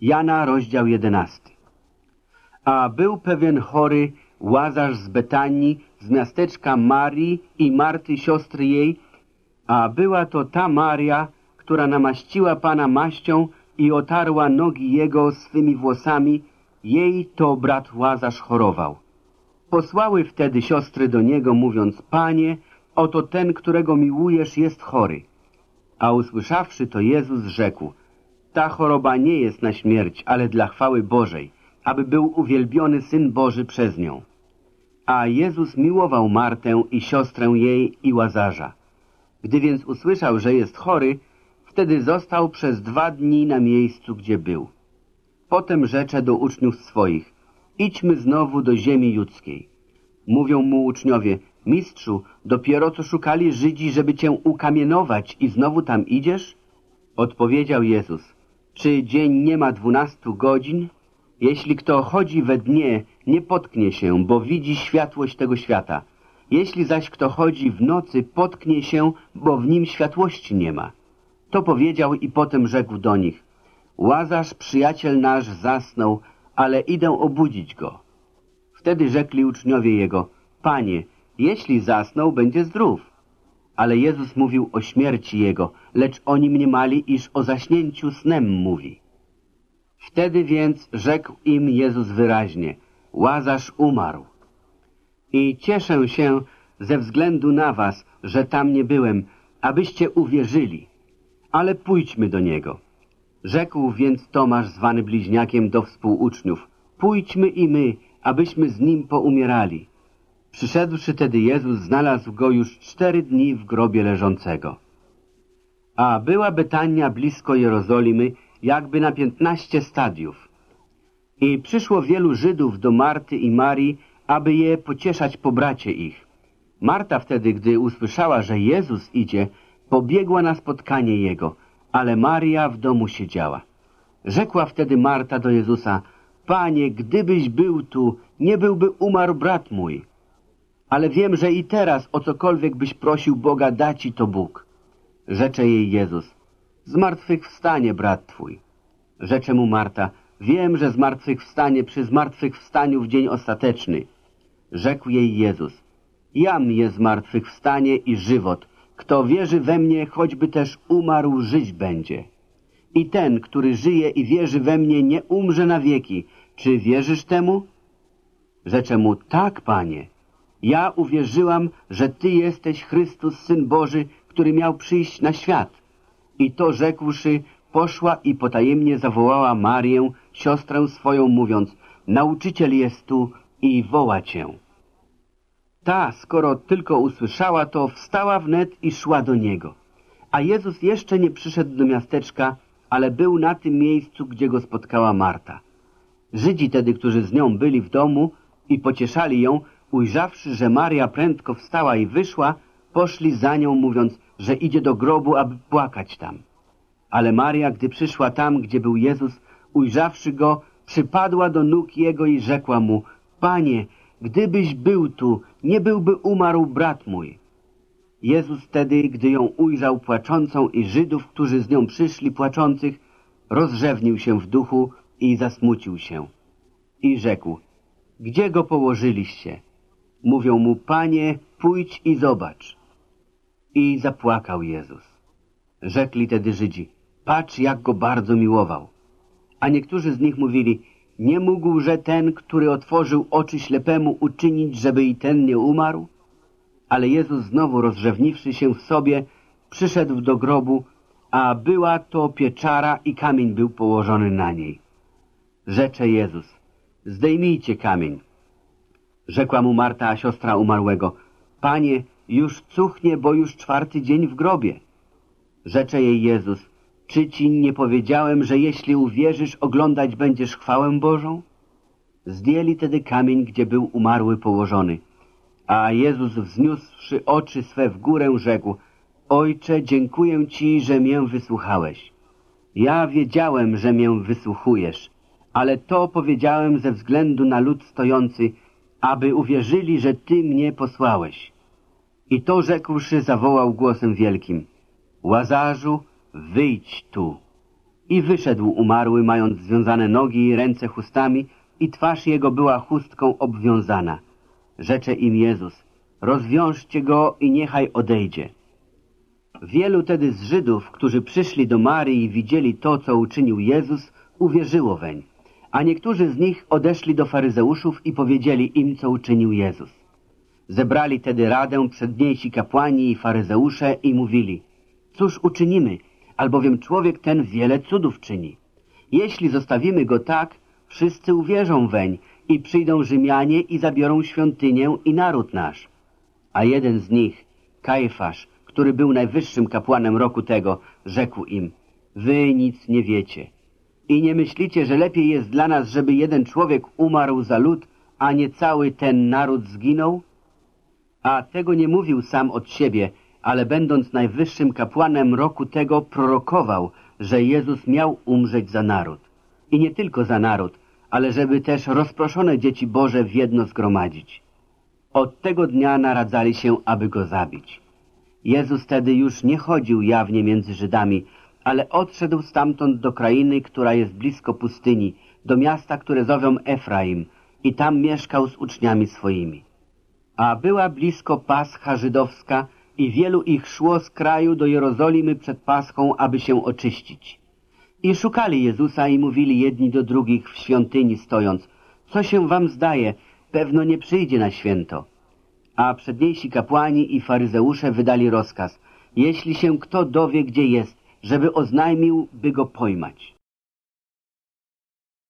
Jana, rozdział jedenasty. A był pewien chory Łazarz z Betanii, z miasteczka Marii i Marty, siostry jej, a była to ta Maria, która namaściła Pana maścią i otarła nogi Jego swymi włosami, jej to brat Łazarz chorował. Posłały wtedy siostry do Niego, mówiąc, Panie, oto ten, którego miłujesz, jest chory. A usłyszawszy to Jezus rzekł, ta choroba nie jest na śmierć, ale dla chwały Bożej, aby był uwielbiony Syn Boży przez nią. A Jezus miłował Martę i siostrę jej i Łazarza. Gdy więc usłyszał, że jest chory, wtedy został przez dwa dni na miejscu, gdzie był. Potem rzecze do uczniów swoich, idźmy znowu do ziemi judzkiej. Mówią mu uczniowie, mistrzu, dopiero co szukali Żydzi, żeby cię ukamienować i znowu tam idziesz? Odpowiedział Jezus, czy dzień nie ma dwunastu godzin? Jeśli kto chodzi we dnie, nie potknie się, bo widzi światłość tego świata. Jeśli zaś kto chodzi w nocy, potknie się, bo w nim światłości nie ma. To powiedział i potem rzekł do nich. Łazarz, przyjaciel nasz, zasnął, ale idę obudzić go. Wtedy rzekli uczniowie jego, Panie, jeśli zasnął, będzie zdrów. Ale Jezus mówił o śmierci jego, lecz oni mniemali, iż o zaśnięciu snem mówi. Wtedy więc rzekł im Jezus wyraźnie, Łazarz umarł. I cieszę się ze względu na was, że tam nie byłem, abyście uwierzyli. Ale pójdźmy do niego. Rzekł więc Tomasz, zwany bliźniakiem do współuczniów, pójdźmy i my, abyśmy z nim poumierali. Przyszedłszy tedy Jezus, znalazł go już cztery dni w grobie leżącego. A była Betania blisko Jerozolimy, jakby na piętnaście stadiów. I przyszło wielu Żydów do Marty i Marii, aby je pocieszać po bracie ich. Marta wtedy, gdy usłyszała, że Jezus idzie, pobiegła na spotkanie Jego, ale Maria w domu siedziała. Rzekła wtedy Marta do Jezusa, Panie, gdybyś był tu, nie byłby umarł brat mój. Ale wiem, że i teraz o cokolwiek byś prosił Boga, da ci to Bóg. Rzecze jej Jezus, zmartwychwstanie brat twój. Rzecze mu Marta, wiem, że zmartwychwstanie przy zmartwychwstaniu w dzień ostateczny. Rzekł jej Jezus, jam jest zmartwychwstanie i żywot. Kto wierzy we mnie, choćby też umarł, żyć będzie. I ten, który żyje i wierzy we mnie, nie umrze na wieki. Czy wierzysz temu? Rzecze mu, tak, Panie. Ja uwierzyłam, że Ty jesteś Chrystus, Syn Boży, który miał przyjść na świat. I to rzekłszy, poszła i potajemnie zawołała Marię, siostrę swoją, mówiąc, nauczyciel jest tu i woła cię. Ta, skoro tylko usłyszała to, wstała wnet i szła do niego. A Jezus jeszcze nie przyszedł do miasteczka, ale był na tym miejscu, gdzie go spotkała Marta. Żydzi tedy, którzy z nią byli w domu i pocieszali ją, ujrzawszy, że Maria prędko wstała i wyszła, poszli za nią, mówiąc, że idzie do grobu, aby płakać tam. Ale Maria, gdy przyszła tam, gdzie był Jezus, ujrzawszy go, przypadła do nóg jego i rzekła mu, Panie, gdybyś był tu, nie byłby umarł brat mój. Jezus wtedy, gdy ją ujrzał płaczącą i Żydów, którzy z nią przyszli płaczących, rozrzewnił się w duchu i zasmucił się. I rzekł, gdzie go położyliście? Mówią mu, Panie, pójdź i zobacz. I zapłakał Jezus. Rzekli tedy Żydzi, patrz jak go bardzo miłował. A niektórzy z nich mówili, nie mógłże ten, który otworzył oczy ślepemu uczynić, żeby i ten nie umarł? Ale Jezus znowu rozrzewniwszy się w sobie, przyszedł do grobu, a była to pieczara i kamień był położony na niej. Rzecze Jezus, zdejmijcie kamień. Rzekła mu Marta, siostra umarłego, Panie, już cuchnie, bo już czwarty dzień w grobie. Rzecze jej Jezus, czy ci nie powiedziałem, że jeśli uwierzysz, oglądać będziesz chwałę Bożą? Zdjęli tedy kamień, gdzie był umarły położony. A Jezus wzniósłszy oczy swe w górę, rzekł, Ojcze, dziękuję Ci, że mię wysłuchałeś. Ja wiedziałem, że mię wysłuchujesz, ale to powiedziałem ze względu na lud stojący, aby uwierzyli, że Ty mnie posłałeś. I to rzekłszy zawołał głosem wielkim, Łazarzu, wyjdź tu. I wyszedł umarły, mając związane nogi i ręce chustami, i twarz jego była chustką obwiązana. Rzecze im Jezus, rozwiążcie go i niechaj odejdzie. Wielu tedy z Żydów, którzy przyszli do Maryi i widzieli to, co uczynił Jezus, uwierzyło weń, a niektórzy z nich odeszli do faryzeuszów i powiedzieli im, co uczynił Jezus. Zebrali tedy radę przedniejsi kapłani i faryzeusze i mówili, cóż uczynimy, albowiem człowiek ten wiele cudów czyni. Jeśli zostawimy go tak, wszyscy uwierzą weń i przyjdą Rzymianie i zabiorą świątynię i naród nasz. A jeden z nich, Kajfasz, który był najwyższym kapłanem roku tego, rzekł im, wy nic nie wiecie. I nie myślicie, że lepiej jest dla nas, żeby jeden człowiek umarł za lud, a nie cały ten naród zginął? A tego nie mówił sam od siebie, ale będąc najwyższym kapłanem roku tego prorokował, że Jezus miał umrzeć za naród. I nie tylko za naród, ale żeby też rozproszone dzieci Boże w jedno zgromadzić. Od tego dnia naradzali się, aby go zabić. Jezus tedy już nie chodził jawnie między Żydami, ale odszedł stamtąd do krainy, która jest blisko pustyni, do miasta, które zowią Efraim i tam mieszkał z uczniami swoimi. A była blisko Pascha żydowska i wielu ich szło z kraju do Jerozolimy przed Paschą, aby się oczyścić. I szukali Jezusa i mówili jedni do drugich w świątyni stojąc, co się wam zdaje, pewno nie przyjdzie na święto. A przedniejsi kapłani i faryzeusze wydali rozkaz, jeśli się kto dowie, gdzie jest, żeby oznajmił, by go pojmać.